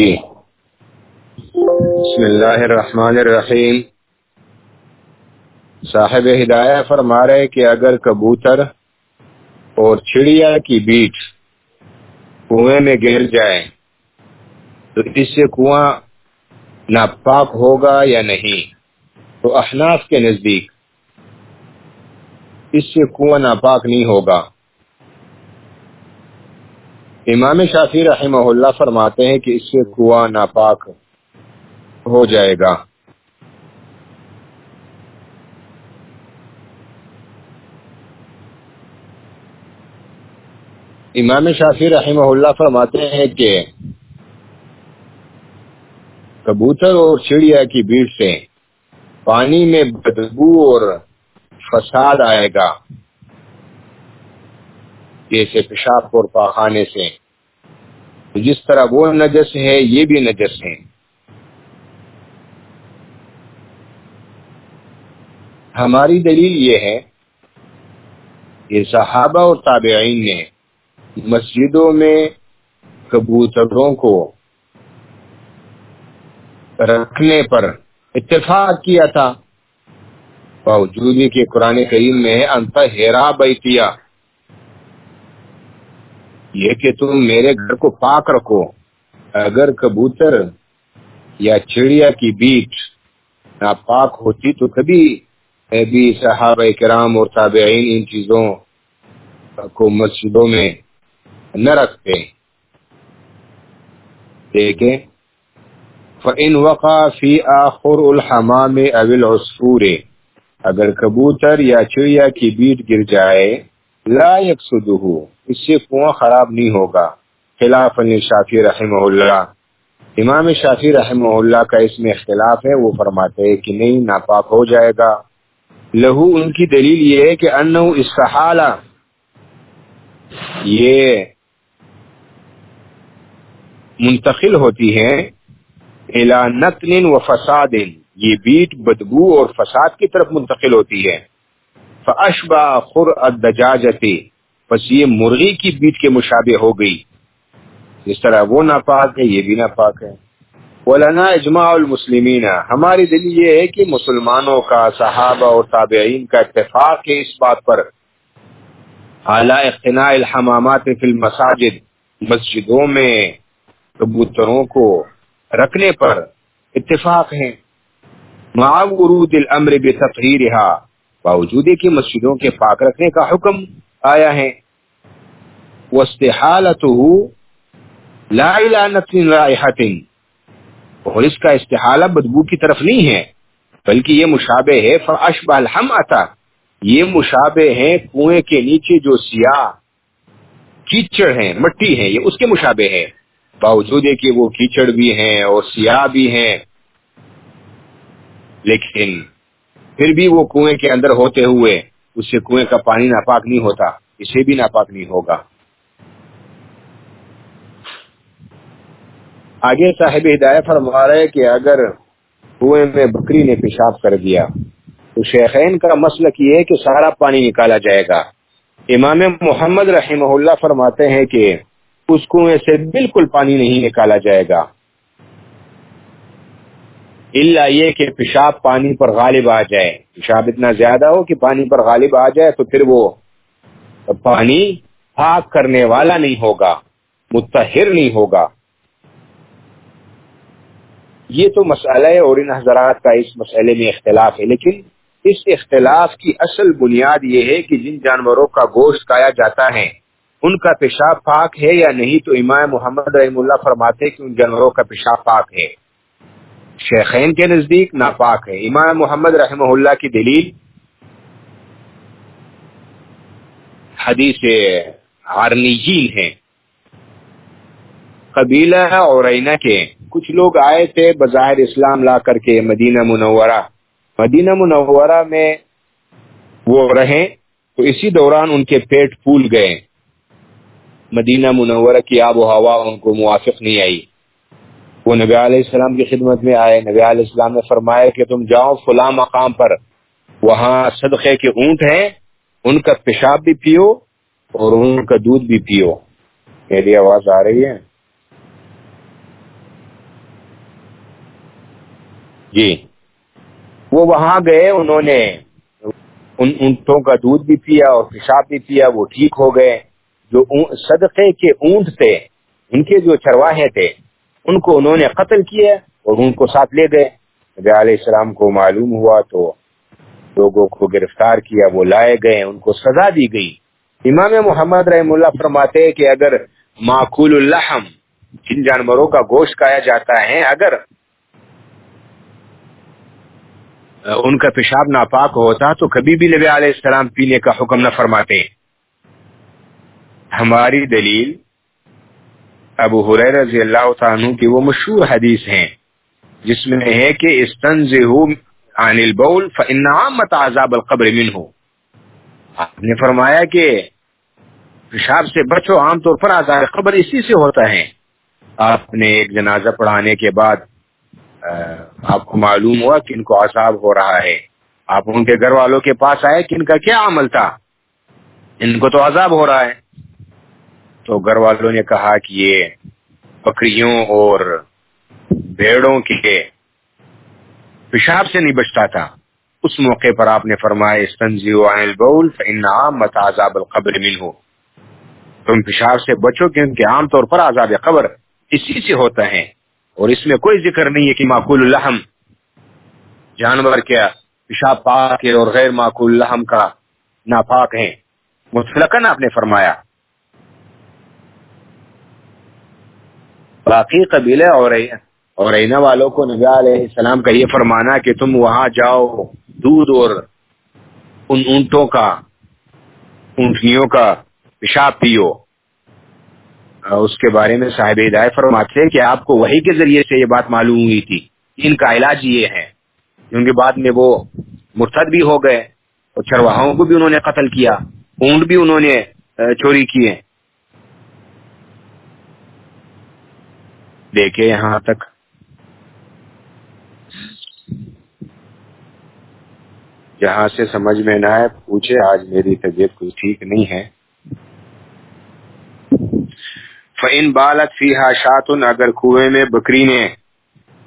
جی۔ بسم اللہ الرحمن الرحیم۔ صاحب ہدایہ فرما رہے کہ اگر کبوتر اور چڑیا کی بیٹ کنویں میں گر جائے، تو اس سے کنواں ناپاک ہوگا یا نہیں؟ تو احناف کے نزدیک اس سے کنواں ناپاک نہیں ہوگا۔ امام شافی رحمہ اللہ فرماتے ہیں کہ اس سے کنواں ناپاک ہو جائے گا۔ امام شافی رحمہ اللہ فرماتے ہیں کہ کبوتر اور چڑیا کی بھیڑ سے پانی میں بدبو اور فساد آئے گا۔ جیسے پیشاب اور پاخانے سے۔ جس طرح وہ نجس ہے یہ بھی نجس ہے ہماری دلیل یہ ہے کہ صحابہ اور تابعین نے مسجدوں میں کبوتروں کو رکھنے پر اتفاق کیا تھا۔ باوجود کہ قرآن کریم میں انت ہیرا بیتیا۔ یہ کہ تم میرے گھر کو پاک رکھو۔ اگر کبوتر یا چڑیا کی بیٹ ناپاک ہوتی تو کبھی بھی صحابہ کرام اور تابعین ان چیزوں کو مسجدوں میں نہ رکھتے۔ دیکھیں۔ فَإِن وَقَى فِي آخُرُ الْحَمَامِ أَوِ الْعُصْفُورِ، اگر کبوتر یا چڑیا کی بیٹ گر جائے لا یکسدہو اس سے کنواں خراب نہیں ہوگا۔ خلاف شافی رحمہ اللہ۔ امام شافی رحمہ اللہ کا اس میں اختلاف ہے، وہ فرماتے ہیں کہ نہیں، ناپاک ہو جائے گا۔ لہو، ان کی دلیل یہ ہے کہ انہو استحالہ۔ یہ منتقل ہوتی ہیں الى نتن و فساد۔ یہ بیٹ بدبو اور فساد کی طرف منتقل ہوتی ہے۔ فاشبا خر الدجاجتی بس یہ مرغی کی بیٹ کے مشابہ ہو گئی۔ جس طرح وہ ناپاک ہے، یہ بھی ناپاک ہے۔ ولنا اجماع المسلمین۔ ہماری دلیل یہ ہے کہ مسلمانوں کا، صحابہ اور تابعین کا اتفاق ہے اس بات پر۔ اعلی اقتناء الحمامات فی المساجد، مسجدوں میں کبوتروں کو رکھنے پر اتفاق ہے مع ورود الامر بتطہیرها باوجود کہ مسجدوں کے پاک رکھنے کا حکم آیا ہے۔ واستحالته لا الى اور اس کا استحالہ بدبو کی طرف نہیں ہے، بلکہ یہ مشابہ ہے فاشبہ الحم آتا یہ مشابہ ہیں کنویں کے نیچے جو سیاہ کیچڑ ہیں، مٹی ہے یہ اس کے مشابہ ہے باوجود کہ وہ کیچڑ بھی ہیں اور سیاہ بھی ہیں، لیکن پھر بھی وہ کنویں کے اندر ہوتے ہوئے اس سے کنویں کا پانی ناپاک نہیں ہوتا، اسے بھی ناپاک نہیں ہوگا۔ آگے صاحب ہدایت فرما رہے کہ اگر کنویں میں بکری نے پیشاب کر دیا، تو شیخین کا مسلک یہ ہے کہ سارا پانی نکالا جائے گا۔ امام محمد رحمہ اللہ فرماتے ہیں کہ اس کنویں سے بالکل پانی نہیں نکالا جائے گا۔ اللہ یہ کہ پیشاب پانی پر غالب آ جائے۔ پیشاب اتنا زیادہ ہو کہ پانی پر غالب آ جائے تو پھر وہ پانی پاک کرنے والا نہیں ہوگا، متحر نہیں ہوگا۔ یہ تو مسئلہ ہے اور ان حضرات کا اس مسئلے میں اختلاف ہے۔ لیکن اس اختلاف کی اصل بنیاد یہ ہے کہ جن جانوروں کا گوشت کھایا جاتا ہے، ان کا پیشاب پاک ہے یا نہیں تو امام محمد رحم اللہ فرماتے کہ ان جانوروں کا پیشاب پاک ہے۔ شیخین کے نزدیک ناپاک ہے۔ امام محمد رحمہ اللہ کی دلیل حدیث عرنیجین ہے۔ قبیلہ اور کے کچھ لوگ آئے تھے بظاہر اسلام لا کر کے مدینہ منورہ۔ مدینہ منورہ میں وہ رہیں تو اسی دوران ان کے پیٹ پھول گئے۔ مدینہ منورہ کی آب و ہوا ان کو موافق نہیں آئی۔ وہ نبی علیہ السلام کی خدمت میں آئے۔ نبی علیہ السلام نے فرمایا کہ تم جاؤ فلاں مقام پر، وہاں صدقے کے اونٹ ہیں، ان کا پیشاب بھی پیو اور ان کا دودھ بھی پیو۔ میری آواز آ رہی ہے؟ جی۔ وہ وہاں گئے، انہوں نے ان اونٹوں کا دودھ بھی پیا اور پیشاب بھی پیا، وہ ٹھیک ہو گئے۔ جو صدقے کے اونٹ تھے، ان کے جو چرواہے تھے ان کو انہوں نے قتل کیا اور ان کو ساتھ لے گئے۔ نبی علیہ السلام کو معلوم ہوا تو لوگوں کو گرفتار کیا، وہ لائے گئے، ان کو سزا دی گئی۔ امام محمد رحم اللہ فرماتے کہ اگر معقول الحم جن جانوروں کا گوشت کھایا جاتا ہے، اگر ان کا پیشاب ناپاک ہوتا تو کبھی بھی نبی علیہ السلام پینے کا حکم نہ فرماتے۔ ہماری دلیل ابو حریر رضی اللہ تعالیٰ کی وہ مشہور حدیث ہیں۔ جس میں ہے کہ عن البول فانعامت عذاب القبر منه آپ نے فرمایا کہ پیشاب سے بچو، عام طور پر عذاب قبر اسی سے ہوتا ہے۔ آپ نے ایک جنازہ پڑھانے کے بعد آپ کو معلوم ہوا کہ ان کو عذاب ہو رہا ہے۔ آپ ان کے گھر والوں کے پاس آئے کہ ان کا کیا عمل تھا؟ ان کو تو عذاب ہو رہا ہے۔ تو گھر والوں نے کہا کہ یہ بکریوں اور بھیڑوں کے پیشاب سے نہیں بچتا تھا۔ اس موقع پر آپ نے فرمایا القبر منه۔ تم پیشاب سے بچو کیونکہ عام طور پر عذاب قبر اسی سے ہوتا ہے۔ اور اس میں کوئی ذکر نہیں ہے کہ معقول الحم جانور کیا پیشاب پاک اور غیر معقول الحم کا ناپاک ہے۔ مطلقاً آپ نے فرمایا۔ باقی قبیلے اور اور اینا والوں کو نبی علیہ السلام کا یہ فرمانا کہ تم وہاں جاؤ، دودھ اور ان اونٹوں کا، اونٹنیوں کا پیشاب پیو۔ اس کے بارے میں صاحب ہدایت فرماتے ہیں کہ آپ کو وہی کے ذریعے سے یہ بات معلوم ہوئی تھی۔ ان کا علاج یہ ہے۔ کیونکہ بعد میں وہ مرتد بھی ہو گئے اور چرواہوں کو بھی انہوں نے قتل کیا، اونٹ بھی انہوں نے چوری کیے۔ دیکھے یہاں تک۔ جہاں سے سمجھ میں نہ آئے، پوچھے، آج میری طبیعت کوئی ٹھیک نہیں ہے۔ فعین بالت فی شاتن اگر کنویں میں بکری نے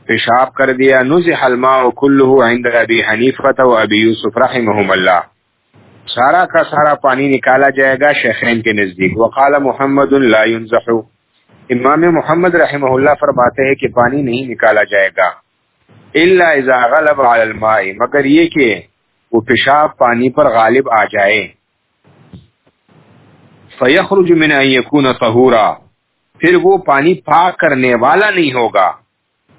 پیشاب کر دیا نز حلما کلو عند ابی حنیفت و ابی یوسف رحمہم اللہ سارا کا سارا پانی نکالا جائے گا شیخین کے نزدیک۔ وقال محمد لا ينزح۔ امام محمد رحمہ اللہ فرماتے ہیں کہ پانی نہیں نکالا جائے گا۔ الا اذا غلب على الماء، مگر یہ کہ وہ پیشاب پانی پر غالب آ جائے۔ فیخرج من ان یکون طہورا، پھر وہ پانی پاک کرنے والا نہیں ہوگا،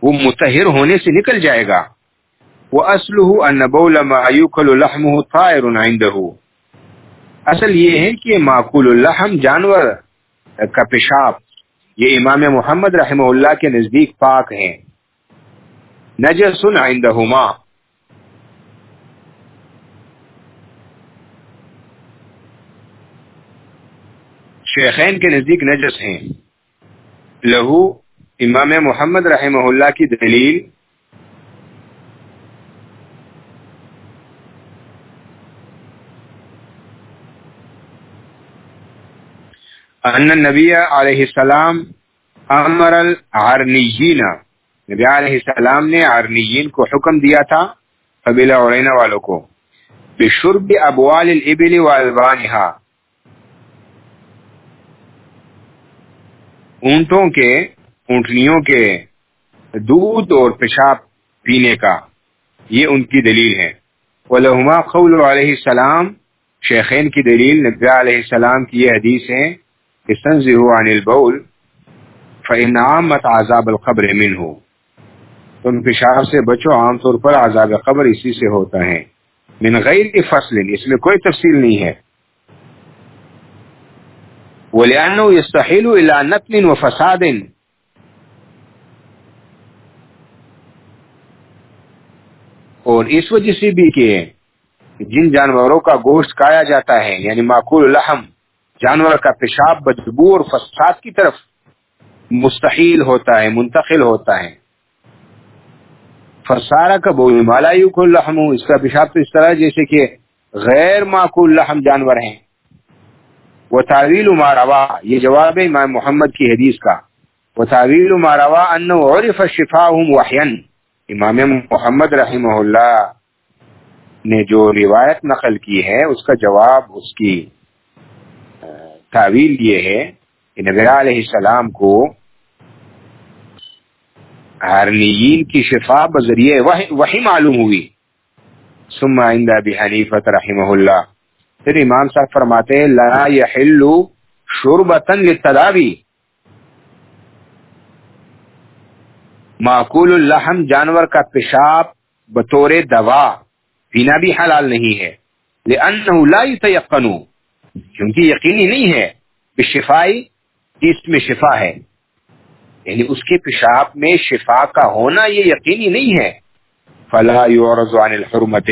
وہ متحر ہونے سے نکل جائے گا۔ وہ اسلح ان بول ما یوکل لحمه طائر عنده۔ اصل یہ ہے کہ معقول اللحم جانور کا پیشاب یہ امام محمد رحمہ اللہ کے نزدیک پاک ہیں۔ نجس عندہما۔ شیخین کے نزدیک نجس ہیں۔ لہو امام محمد رحمہ اللہ کی دلیل ان نبی علیہ السلام امر العرنیین نبی علیہ السلام نے عرنیین کو حکم دیا تھا، قبیلہ عرینہ والوں کو. بشرب ابوال الابل والبانہا اونٹوں کے، اونٹنیوں کے دودھ اور پیشاب پینے کا، یہ ان کی دلیل ہے. ولہما قول علیہ السلام. شیخین کی دلیل نبی علیہ السلام کی یہ حدیث ہے کہ عن البول، فإن عامت عذاب القبر من ہو تم پیشاب سے بچو، عام طور پر عذاب قبر اسی سے ہوتا ہے۔ من غیر فصل، اس میں کوئی تفصیل نہیں ہے۔ ولانه يستحيل الى نتن وفساد۔ اور اس وجہ سے بھی کہ جن جانوروں کا گوشت کھایا جاتا ہے یعنی معقول الحم جانور کا پیشاب بدبو اور فساد کی طرف مستحیل ہوتا ہے، منتقل ہوتا ہے۔ فسارا کا بول مالا کو لحم، اس کا پیشاب تو اس طرح جیسے کہ غیر معقول لحم جانور ہیں۔ وہ تعویل ماروا یہ جواب ہے امام محمد کی حدیث کا۔ وہ تعویل ماروا ان عرف شفا وحین امام محمد رحمہ اللہ نے جو روایت نقل کی ہے، اس کا جواب اس کی تعویل یہ ہے کہ نبی علیہ السلام کو ہارنیین کی شفا بذریعے وہی معلوم ہوئی۔ ثم عند ابی حنیفہ رحمہ اللہ۔ پھر امام صاحب فرماتے ہیں، لا یحل شربتا للتداوی معقول اللحم جانور کا پیشاب بطور دوا پینا بھی حلال نہیں ہے۔ لأنه لا يتيقن کیونکہ یقینی نہیں ہے بشفائی اس میں شفا ہے۔ یعنی اس کے پیشاب میں شفا کا ہونا یہ یقینی نہیں ہے۔ فلا عن الحرمت۔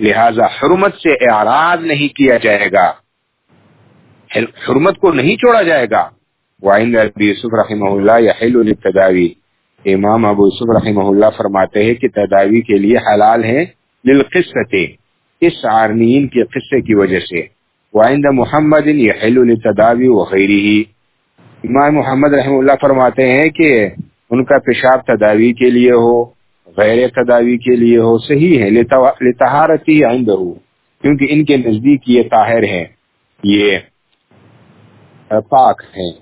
لہذا حرمت سے اعراض نہیں کیا جائے گا۔ حرمت کو نہیں چھوڑا جائے گا۔ وعند ابی یوسف رحمہ اللہ یحل للتداوی امام ابو یوسف رحمہ اللہ فرماتے ہیں کہ تداوی کے لیے حلال ہے للقصت اس عارنین کے قصے کی وجہ سے۔ وعند محمد یحل للتداوی وغیرہ امام محمد رحمہ اللہ فرماتے ہیں کہ ان کا پیشاب تداوی کے لیے ہو، غیر تداوی کے لیے ہو، صحیح ہے لتہارتی عند کیونکہ ان کے نزدیک یہ طاہر ہے یہ پاک ہیں۔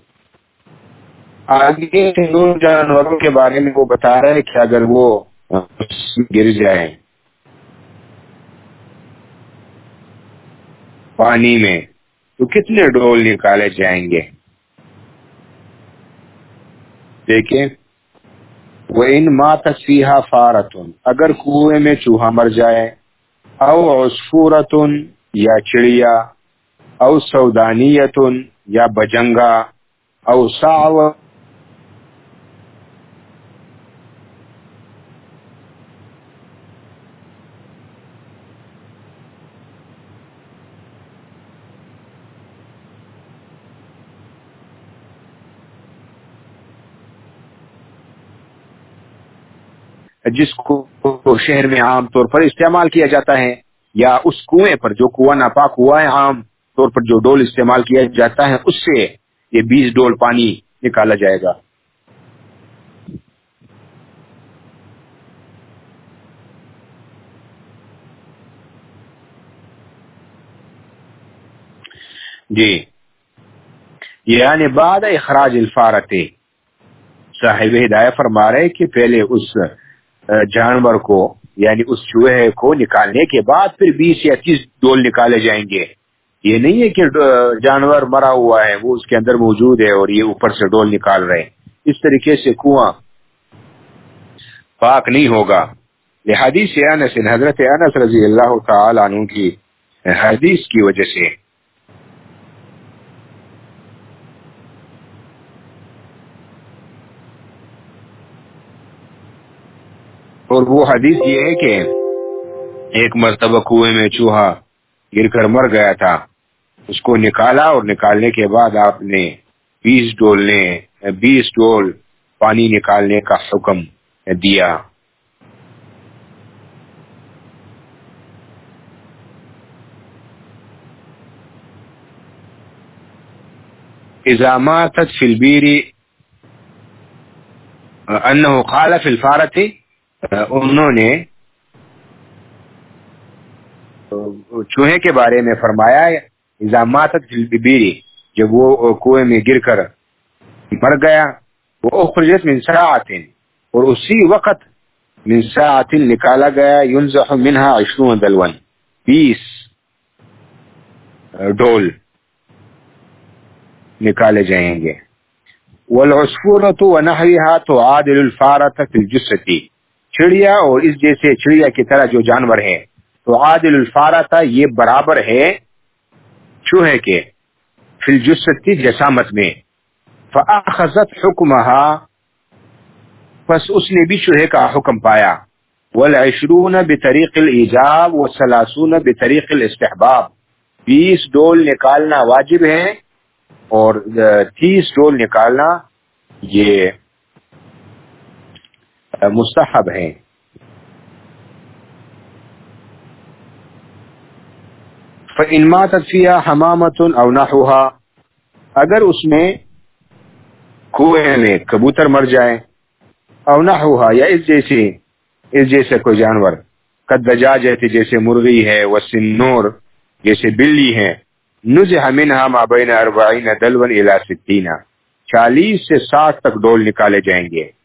آگے جانوروں کے بارے میں وہ بتا رہے کہ اگر وہ گر جائیں۔ پانی میں، تو کتنے ڈول نکالے جائیں گے؟ دیکھیں وہ ان ماں تصفیحہ فارتن، اگر کنویں میں چوہا مر جائے، او عصفورتن یا چڑیا، او سودانیتن یا بجنگا، او ساو جس کو شہر میں عام طور پر استعمال کیا جاتا ہے یا اس کنویں پر جو کنواں ناپاک ہوا ہے، عام طور پر جو ڈول استعمال کیا جاتا ہے، اس سے یہ بیس ڈول پانی نکالا جائے گا۔ جی۔ یعنی بعد اخراج الفارت صاحب ہدایت فرما رہے کہ پہلے اس جانور کو یعنی اس چوہے کو نکالنے کے بعد پھر بیس یا تیس ڈول نکالے جائیں گے۔ یہ نہیں ہے کہ جانور مرا ہوا ہے، وہ اس کے اندر موجود ہے اور یہ اوپر سے ڈول نکال رہے ہیں۔ اس طریقے سے کنواں پاک نہیں ہوگا۔ حدیث انس، حضرت انس رضی اللہ تعالی عنہ کی حدیث کی وجہ سے۔ اور وہ حدیث یہ ہے کہ ایک مرتبہ کنویں میں چوہا گر کر مر گیا تھا۔ اس کو نکالا اور نکالنے کے بعد آپ نے بیس ڈولنے بیس ڈول پانی نکالنے کا حکم دیا۔ ازامات فی البیری انہو قال فی الفارتی انہوں نے چوہے کے بارے میں فرمایا الزامات بیری جب وہ کنویں میں گر کر مر گیا، وہ اخرجت من ساعتن، اور اسی وقت من ساعتن نکالا گیا ينزح منها عشرون دلون، بیس ڈول نکالے جائیں گے۔ والعصفورة ونحوها تعادل الفارة في الجسة چڑیا اور اس جیسے چڑیا کی طرح جو جانور ہے تو عادل الفارا تھا یہ برابر ہے چوہے کے فلجستی جسامت میں۔ فاخذت حکمہا پس اس نے بھی چوہے کا حکم پایا۔ والعشرون بطریق الایجاب والسلاسون بطریق الاستحباب بیس ڈول نکالنا واجب ہے اور تیس ڈول نکالنا یہ مستحب ہیں۔ فَإِنْمَا تَدْفِيَا حَمَامَةٌ أَوْ نَحُوهَا، اگر اس میں کوئے میں کبوتر مر جائے او نحوها، یا اس جیسے اس جیسے کوئی جانور قد دجاجہ جیسے مرغی ہے وسنور جیسے بلی ہے نزح منها ما بین اربعین دلون الى ستین چالیس سے ساٹھ تک ڈول نکالے جائیں گے۔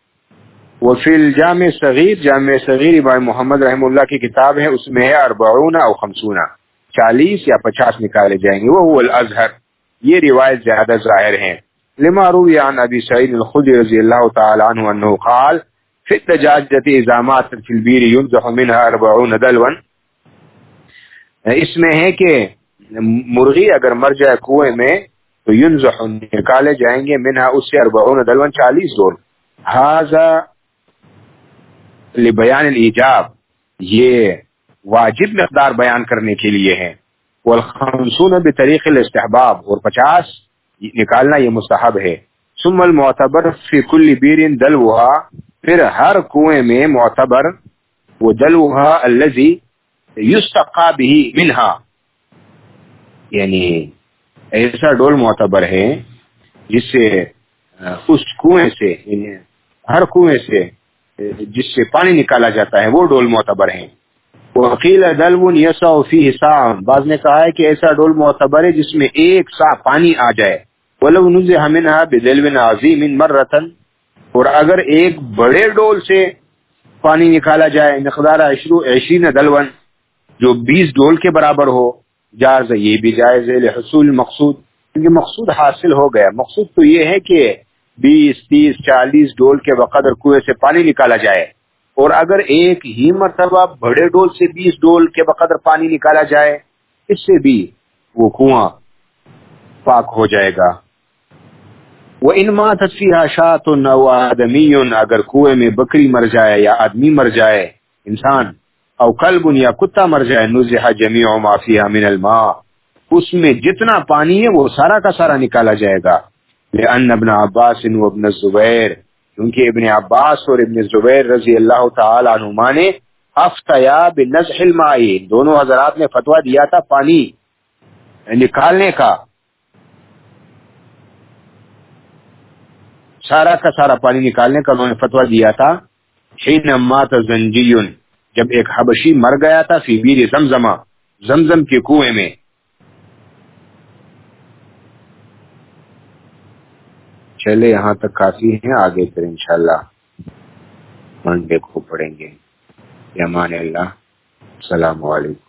وہ فی الجامع صغیر، جامع صغیر امام محمد رحم اللہ کی کتاب ہے، اس میں ہے اربعون او خمسون، چالیس یا پچاس نکالے جائیں گے وہ الازہر یہ روایت زیادہ ظاہر ہیں۔ لما روی عن ابی سعید الخدی رضی اللہ تعالی عنہ انہو قال، فی التجاجت ازامات فی البیر ينزح منها اربعون دلون۔ اس میں ہے کہ مرغی اگر مر جائے کنویں میں، تو ينزح نکالے جائیں گے منها اس سے اربعون دلون، چالیس دول هذا لبیان الایجاب، یہ واجب مقدار بیان کرنے کے لیے ہے والخمسون بطریق الاستحباب، اور پچاس نکالنا یہ مستحب ہے۔ ثم المعتبر فی کل بیر دلوها پھر ہر کنویں میں معتبر وہ دلوها الذي يستقى به منها یعنی ایسا ڈول معتبر ہے جس سے، اس کنویں سے یعنی ہر کنویں سے جس سے پانی نکالا جاتا ہے، وہ ڈول معتبر ہیں۔ وکیل یسا فی حسام بعض نے کہا ہے کہ ایسا ڈول معتبر ہے جس میں ایک سا پانی آ جائے۔ ولو نز ہمنہ بدلون عظیم مرتن اور اگر ایک بڑے ڈول سے پانی نکالا جائے، مقدار عشرو، عشرین دلون، جو بیس ڈول کے برابر ہو، جائز یہ بھی جائز ہے حصول مقصود، کیونکہ مقصود حاصل ہو گیا۔ مقصود تو یہ ہے کہ بیس، تیس، چالیس ڈول کے بقدر کنویں سے پانی نکالا جائے اور اگر ایک ہی مرتبہ بڑے ڈول سے بیس ڈول کے بقدر پانی نکالا جائے، اس سے بھی وہ کنواں پاک ہو جائے گا۔ وہ انما تصفیہ شاط آدمی اگر کنویں میں بکری مر جائے یا آدمی مر جائے، انسان او کلب یا کتا مر جائے، نزہ جمی معافی من الماء، اس میں جتنا پانی ہے وہ سارا کا سارا نکالا جائے گا۔ لأن ابن عباس و ابن الزبیر کیونکہ ابن عباس اور ابن زبیر رضی اللہ تعالی عنہما نے افتیا بنزح المائی دونوں حضرات نے فتوہ دیا تھا پانی یعنی نکالنے کا۔ سارا کا سارا پانی نکالنے کا انہوں نے فتوہ دیا تھا۔ حین مات زنجیون، جب ایک حبشی مر گیا تھا فی بیر زمزمہ، زمزم کے کنویں میں۔ چلے یہاں تک کافی ہیں، آگے پھر انشاءاللہ منڈے کو پڑھیں گے۔ یمان اللہ، السلام علیکم۔